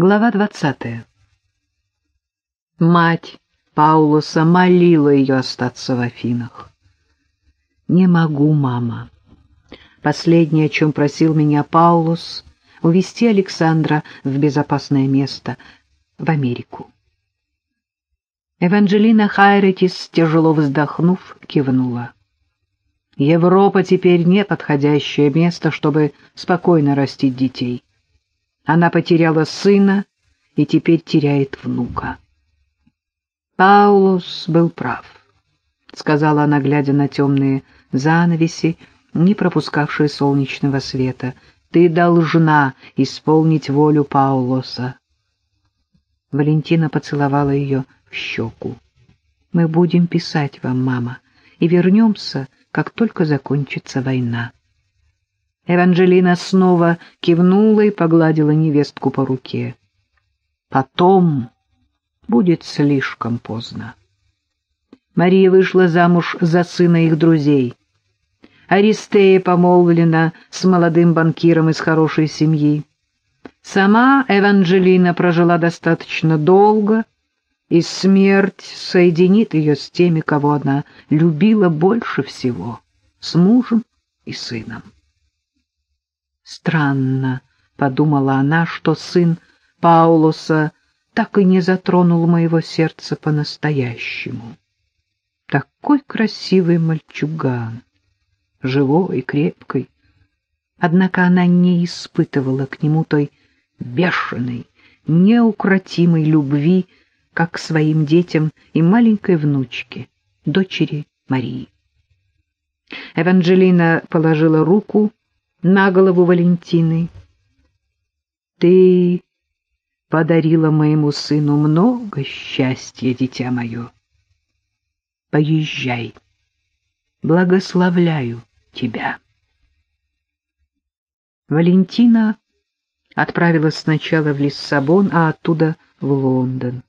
Глава двадцатая. Мать Паулоса молила ее остаться в Афинах. «Не могу, мама». Последнее, о чем просил меня Паулос, увезти Александра в безопасное место, в Америку. Эванжелина Хайретис, тяжело вздохнув, кивнула. Европа теперь не подходящее место, чтобы спокойно растить детей. Она потеряла сына и теперь теряет внука. Паулус был прав, — сказала она, глядя на темные занавеси, не пропускавшие солнечного света. Ты должна исполнить волю Паулоса. Валентина поцеловала ее в щеку. Мы будем писать вам, мама, и вернемся, как только закончится война. Эванжелина снова кивнула и погладила невестку по руке. Потом будет слишком поздно. Мария вышла замуж за сына их друзей. Аристея помолвлена с молодым банкиром из хорошей семьи. Сама Эванжелина прожила достаточно долго, и смерть соединит ее с теми, кого она любила больше всего, с мужем и сыном. Странно, — подумала она, — что сын Паулоса так и не затронул моего сердца по-настоящему. Такой красивый мальчуган, живой и крепкий. Однако она не испытывала к нему той бешеной, неукротимой любви, как к своим детям и маленькой внучке, дочери Марии. Эванжелина положила руку на голову Валентины. «Ты подарила моему сыну много счастья, дитя мое. Поезжай, благословляю тебя». Валентина отправилась сначала в Лиссабон, а оттуда в Лондон.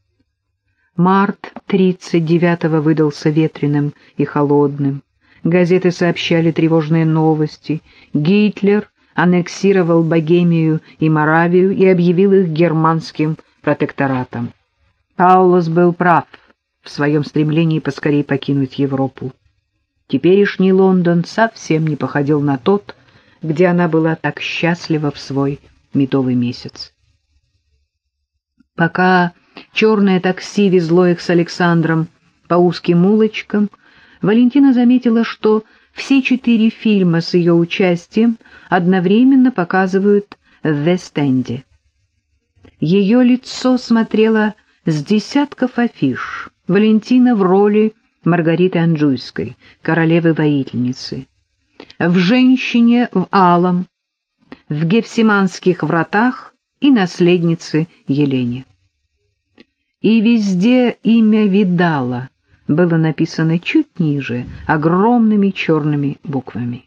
Март 39-го выдался ветреным и холодным. Газеты сообщали тревожные новости. Гитлер аннексировал Богемию и Моравию и объявил их германским протекторатом. Паулос был прав в своем стремлении поскорее покинуть Европу. Теперешний Лондон совсем не походил на тот, где она была так счастлива в свой медовый месяц. Пока черное такси везло их с Александром по узким улочкам, Валентина заметила, что все четыре фильма с ее участием одновременно показывают в Вест-Энде. Ее лицо смотрело с десятков афиш. Валентина в роли Маргариты Анжуйской, королевы-воительницы. В «Женщине в алом», в «Гефсиманских вратах» и наследнице Елене. И везде имя Видала было написано чуть ниже, огромными черными буквами.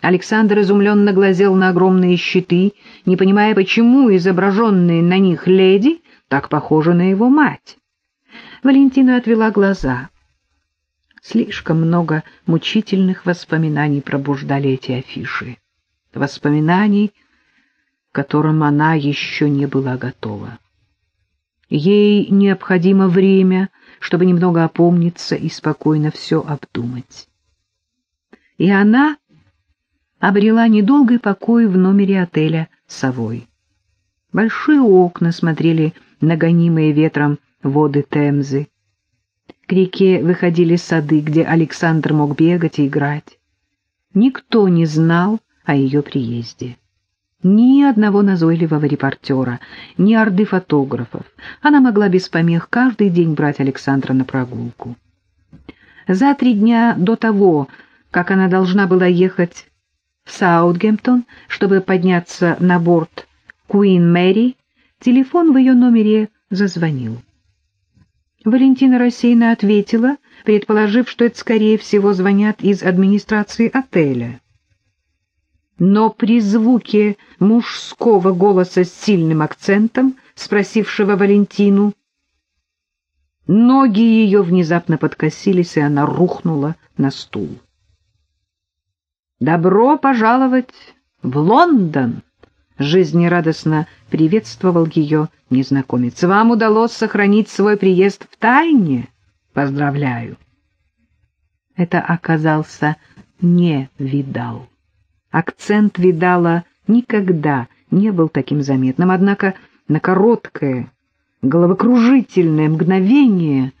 Александр изумленно глазел на огромные щиты, не понимая, почему изображенные на них леди так похожи на его мать. Валентина отвела глаза. Слишком много мучительных воспоминаний пробуждали эти афиши. Воспоминаний, к которым она еще не была готова. Ей необходимо время, чтобы немного опомниться и спокойно все обдумать. И она обрела недолгий покой в номере отеля «Совой». Большие окна смотрели на гонимые ветром воды Темзы. К реке выходили сады, где Александр мог бегать и играть. Никто не знал о ее приезде. Ни одного назойливого репортера, ни орды фотографов. Она могла без помех каждый день брать Александра на прогулку. За три дня до того, как она должна была ехать в Саутгемптон, чтобы подняться на борт Queen Мэри, телефон в ее номере зазвонил. Валентина рассеянно ответила, предположив, что это, скорее всего, звонят из администрации отеля но при звуке мужского голоса с сильным акцентом, спросившего Валентину, ноги ее внезапно подкосились, и она рухнула на стул. «Добро пожаловать в Лондон!» жизнерадостно приветствовал ее незнакомец. «Вам удалось сохранить свой приезд в тайне? Поздравляю!» Это оказался не видал. Акцент видала никогда не был таким заметным, однако на короткое, головокружительное мгновение...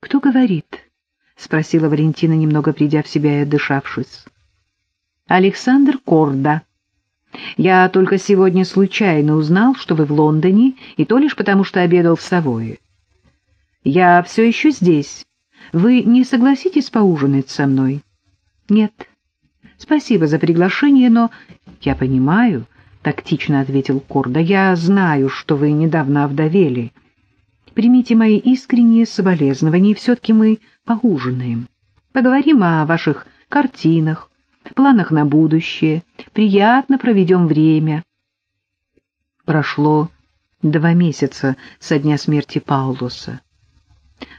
«Кто говорит?» — спросила Валентина, немного придя в себя и отдышавшись. «Александр Корда. Я только сегодня случайно узнал, что вы в Лондоне, и то лишь потому, что обедал в Савое. Я все еще здесь. Вы не согласитесь поужинать со мной?» «Нет. Спасибо за приглашение, но...» «Я понимаю», — тактично ответил Корда. «Я знаю, что вы недавно овдовели. Примите мои искренние соболезнования, и все-таки мы поужинаем. Поговорим о ваших картинах, планах на будущее, приятно проведем время. Прошло два месяца со дня смерти Паулуса.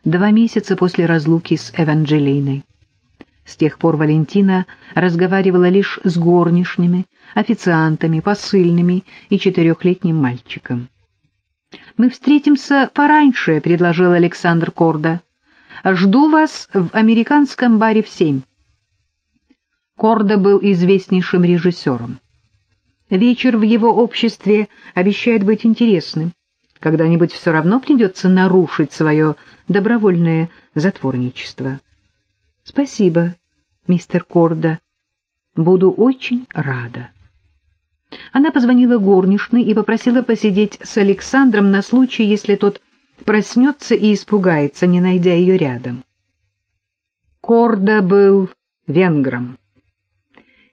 Два месяца после разлуки с Эванджелиной. С тех пор Валентина разговаривала лишь с горничными, официантами, посыльными и четырехлетним мальчиком. «Мы встретимся пораньше», — предложил Александр Корда. Жду вас в американском баре в семь. Кордо был известнейшим режиссером. Вечер в его обществе обещает быть интересным. Когда-нибудь все равно придется нарушить свое добровольное затворничество. Спасибо, мистер Кордо. Буду очень рада. Она позвонила горничной и попросила посидеть с Александром на случай, если тот проснется и испугается, не найдя ее рядом. Корда был венгром,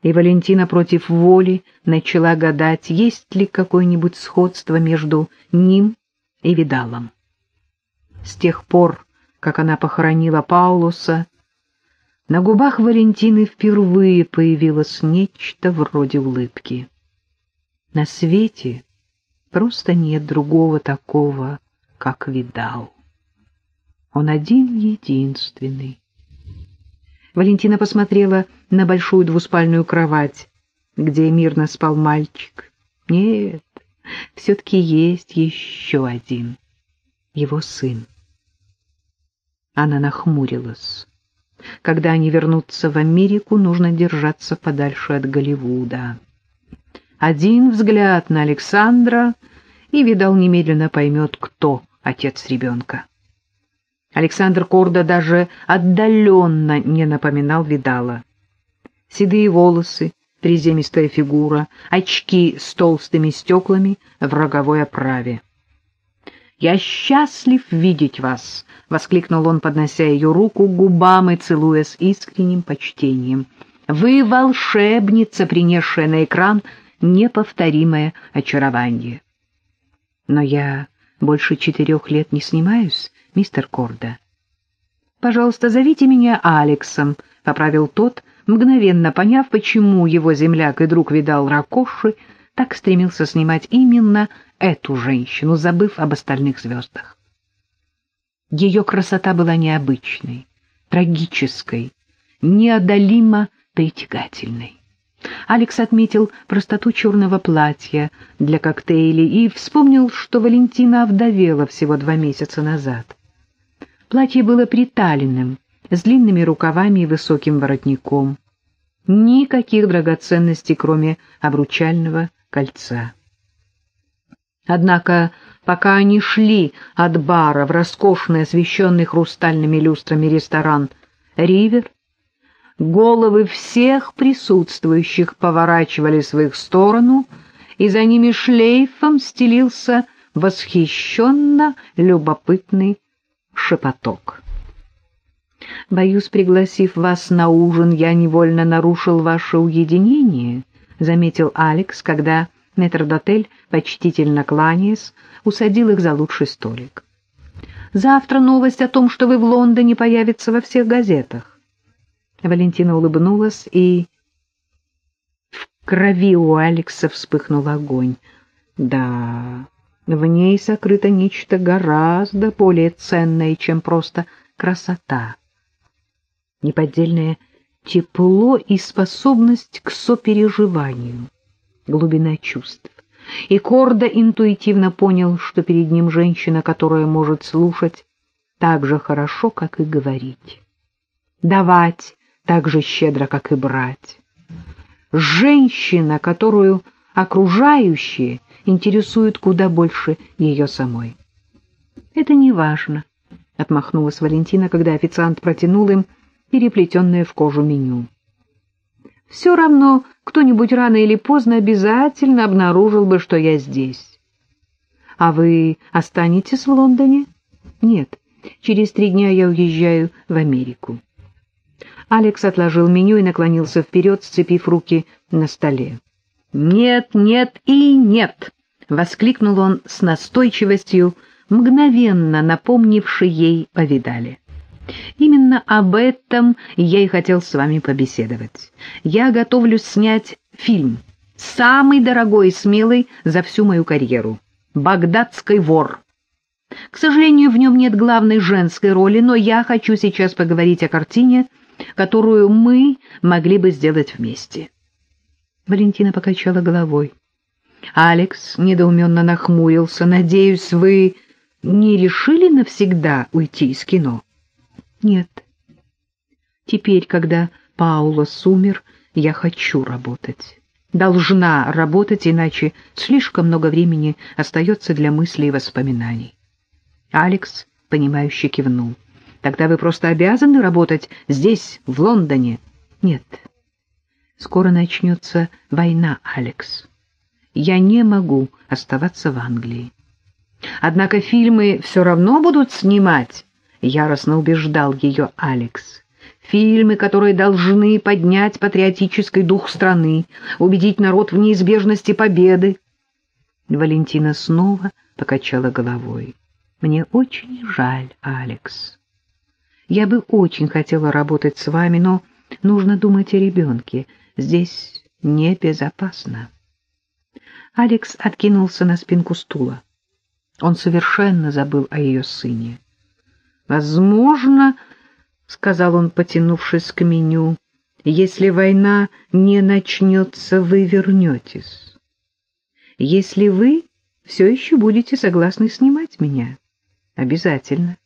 и Валентина против воли начала гадать, есть ли какое-нибудь сходство между ним и Видалом. С тех пор, как она похоронила Паулуса, на губах Валентины впервые появилось нечто вроде улыбки. На свете просто нет другого такого, как видал. Он один-единственный. Валентина посмотрела на большую двуспальную кровать, где мирно спал мальчик. Нет, все-таки есть еще один, его сын. Она нахмурилась. Когда они вернутся в Америку, нужно держаться подальше от Голливуда. Один взгляд на Александра, и Видал немедленно поймет, кто отец ребенка. Александр Корда даже отдаленно не напоминал Видала. Седые волосы, приземистая фигура, очки с толстыми стеклами в роговой оправе. «Я счастлив видеть вас!» — воскликнул он, поднося ее руку к губам и целуя с искренним почтением. «Вы волшебница, принесшая на экран неповторимое очарование». «Но я больше четырех лет не снимаюсь, мистер Корда. «Пожалуйста, зовите меня Алексом», — поправил тот, мгновенно поняв, почему его земляк и друг видал Ракоши, так стремился снимать именно эту женщину, забыв об остальных звездах. Ее красота была необычной, трагической, неодолимо притягательной. Алекс отметил простоту черного платья для коктейлей и вспомнил, что Валентина овдовела всего два месяца назад. Платье было приталенным, с длинными рукавами и высоким воротником. Никаких драгоценностей, кроме обручального кольца. Однако, пока они шли от бара в роскошный, освещенный хрустальными люстрами ресторан «Ривер», головы всех присутствующих поворачивались в их сторону, и за ними шлейфом стелился восхищенно любопытный шепоток. «Боюсь, пригласив вас на ужин, я невольно нарушил ваше уединение», — заметил Алекс, когда метрдотель, почтительно кланяясь, усадил их за лучший столик. «Завтра новость о том, что вы в Лондоне, появится во всех газетах. Валентина улыбнулась, и в крови у Алекса вспыхнул огонь. Да, в ней сокрыто нечто гораздо более ценное, чем просто красота. Неподдельное тепло и способность к сопереживанию. Глубина чувств. И Кордо интуитивно понял, что перед ним женщина, которая может слушать так же хорошо, как и говорить. Давать так же щедро, как и брать. Женщина, которую окружающие интересуют куда больше ее самой. «Это не важно», — отмахнулась Валентина, когда официант протянул им переплетенное в кожу меню. «Все равно кто-нибудь рано или поздно обязательно обнаружил бы, что я здесь». «А вы останетесь в Лондоне?» «Нет, через три дня я уезжаю в Америку». Алекс отложил меню и наклонился вперед, сцепив руки на столе. «Нет, нет и нет!» — воскликнул он с настойчивостью, мгновенно напомнивший ей о Видале. «Именно об этом я и хотел с вами побеседовать. Я готовлюсь снять фильм, самый дорогой и смелый за всю мою карьеру. «Багдадский вор». К сожалению, в нем нет главной женской роли, но я хочу сейчас поговорить о картине, которую мы могли бы сделать вместе. Валентина покачала головой. Алекс недоуменно нахмурился. «Надеюсь, вы не решили навсегда уйти из кино?» «Нет. Теперь, когда Паула сумер, я хочу работать. Должна работать, иначе слишком много времени остается для мыслей и воспоминаний». Алекс, понимающе кивнул. «Тогда вы просто обязаны работать здесь, в Лондоне?» «Нет». Скоро начнется война, Алекс. Я не могу оставаться в Англии. Однако фильмы все равно будут снимать, яростно убеждал ее Алекс. Фильмы, которые должны поднять патриотический дух страны, убедить народ в неизбежности победы. Валентина снова покачала головой. Мне очень жаль, Алекс. Я бы очень хотела работать с вами, но нужно думать о ребенке. Здесь небезопасно. Алекс откинулся на спинку стула. Он совершенно забыл о ее сыне. «Возможно, — сказал он, потянувшись к меню, — если война не начнется, вы вернетесь. Если вы все еще будете согласны снимать меня, обязательно.